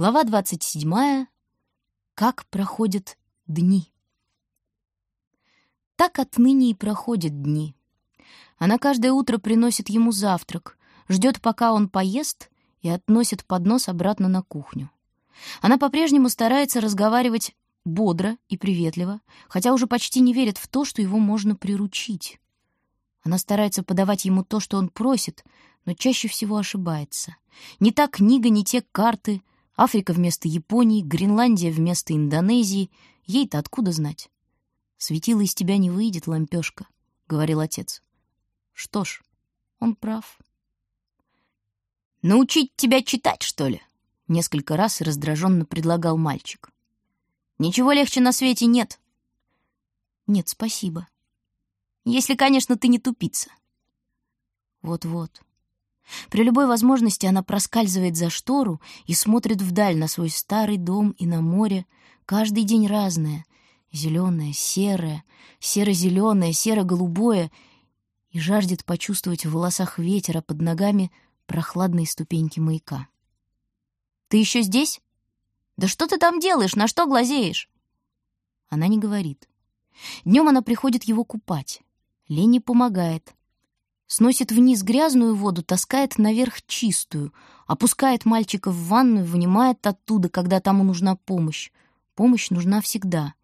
Глава 27. Как проходят дни. Так отныне и проходят дни. Она каждое утро приносит ему завтрак, ждет, пока он поест, и относит поднос обратно на кухню. Она по-прежнему старается разговаривать бодро и приветливо, хотя уже почти не верит в то, что его можно приручить. Она старается подавать ему то, что он просит, но чаще всего ошибается. Не та книга, не те карты, Африка вместо Японии, Гренландия вместо Индонезии. Ей-то откуда знать? «Светило из тебя не выйдет, лампёшка», — говорил отец. Что ж, он прав. «Научить тебя читать, что ли?» — несколько раз раздраженно предлагал мальчик. «Ничего легче на свете нет». «Нет, спасибо», если, конечно, ты не тупица. Вот-вот. При любой возможности она проскальзывает за штору и смотрит вдаль на свой старый дом и на море. Каждый день разное. Зеленое, серое, серо-зеленое, серо-голубое. И жаждет почувствовать в волосах ветер, а под ногами прохладные ступеньки маяка. «Ты еще здесь? Да что ты там делаешь? На что глазеешь?» Она не говорит. Днем она приходит его купать. Ленни помогает. Сносит вниз грязную воду, таскает наверх чистую, опускает мальчика в ванную, вынимает оттуда, когда тому нужна помощь. Помощь нужна всегда.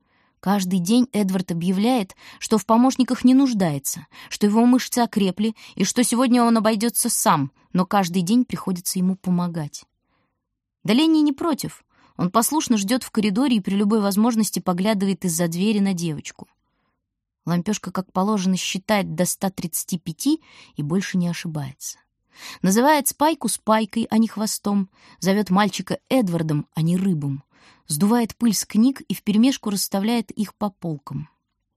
Каждый день Эдвард объявляет, что в помощниках не нуждается, что его мышцы окрепли и что сегодня он обойдется сам, но каждый день приходится ему помогать. Да Ленни не против. Он послушно ждет в коридоре и при любой возможности поглядывает из-за двери на девочку. Лампёшка, как положено, считает до 135 и больше не ошибается. Называет спайку спайкой, а не хвостом. Зовет мальчика Эдвардом, а не рыбом. Сдувает пыль с книг и вперемешку расставляет их по полкам.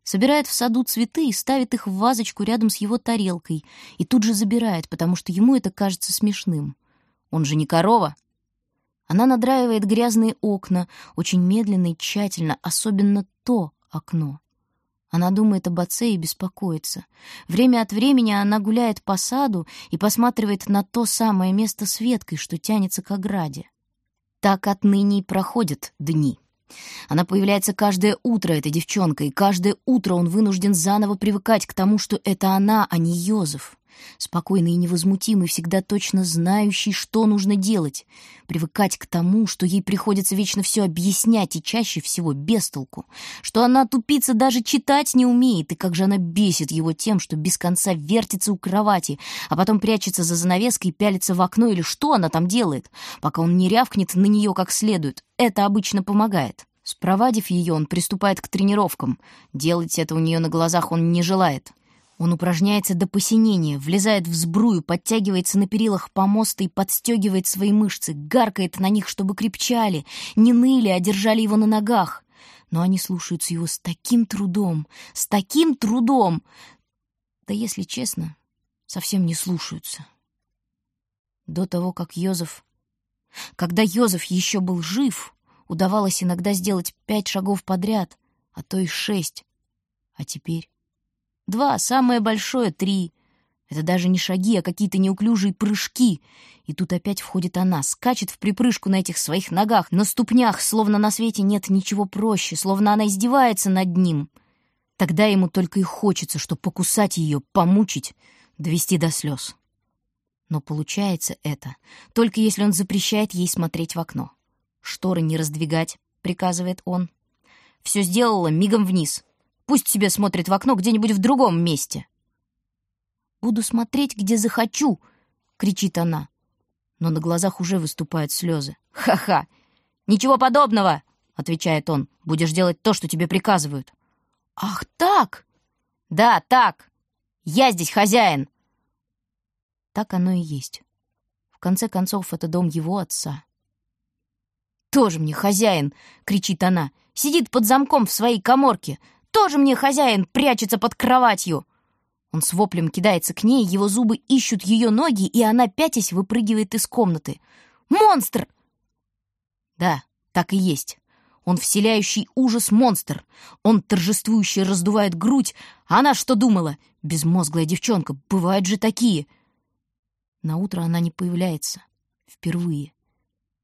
Собирает в саду цветы и ставит их в вазочку рядом с его тарелкой. И тут же забирает, потому что ему это кажется смешным. Он же не корова. Она надраивает грязные окна, очень медленно и тщательно, особенно то окно. Она думает об отце и беспокоится. Время от времени она гуляет по саду и посматривает на то самое место с веткой, что тянется к ограде. Так отныне и проходят дни. Она появляется каждое утро, эта девчонка, и каждое утро он вынужден заново привыкать к тому, что это она, а не Йозеф спокойный и невозмутимый, всегда точно знающий, что нужно делать, привыкать к тому, что ей приходится вечно все объяснять и чаще всего без толку, что она тупица даже читать не умеет, и как же она бесит его тем, что без конца вертится у кровати, а потом прячется за занавеской и пялится в окно или что она там делает, пока он не рявкнет на нее как следует. Это обычно помогает. Спровадив ее, он приступает к тренировкам. Делать это у нее на глазах он не желает. Он упражняется до посинения, влезает в сбрую, подтягивается на перилах помоста и подстегивает свои мышцы, гаркает на них, чтобы крепчали, не ныли, а держали его на ногах. Но они слушаются его с таким трудом, с таким трудом. Да, если честно, совсем не слушаются. До того, как Йозеф... Когда Йозеф еще был жив, удавалось иногда сделать пять шагов подряд, а то и шесть. А теперь... Два, самое большое — три. Это даже не шаги, а какие-то неуклюжие прыжки. И тут опять входит она, скачет в припрыжку на этих своих ногах, на ступнях, словно на свете нет ничего проще, словно она издевается над ним. Тогда ему только и хочется, что покусать ее, помучить, довести до слез. Но получается это только если он запрещает ей смотреть в окно. «Шторы не раздвигать», — приказывает он. «Все сделала мигом вниз. Пусть себе смотрит в окно где-нибудь в другом месте. «Буду смотреть, где захочу!» — кричит она. Но на глазах уже выступают слезы. «Ха-ха! Ничего подобного!» — отвечает он. «Будешь делать то, что тебе приказывают». «Ах, так!» «Да, так! Я здесь хозяин!» Так оно и есть. В конце концов, это дом его отца. «Тоже мне хозяин!» — кричит она. «Сидит под замком в своей коморке. Тоже мне хозяин прячется под кроватью!» Он с воплем кидается к ней, его зубы ищут ее ноги, и она, пятясь, выпрыгивает из комнаты. «Монстр!» Да, так и есть. Он вселяющий ужас монстр. Он торжествующе раздувает грудь. Она что думала? Безмозглая девчонка. Бывают же такие. На утро она не появляется. Впервые.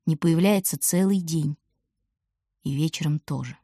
не появляется целый день. И вечером тоже.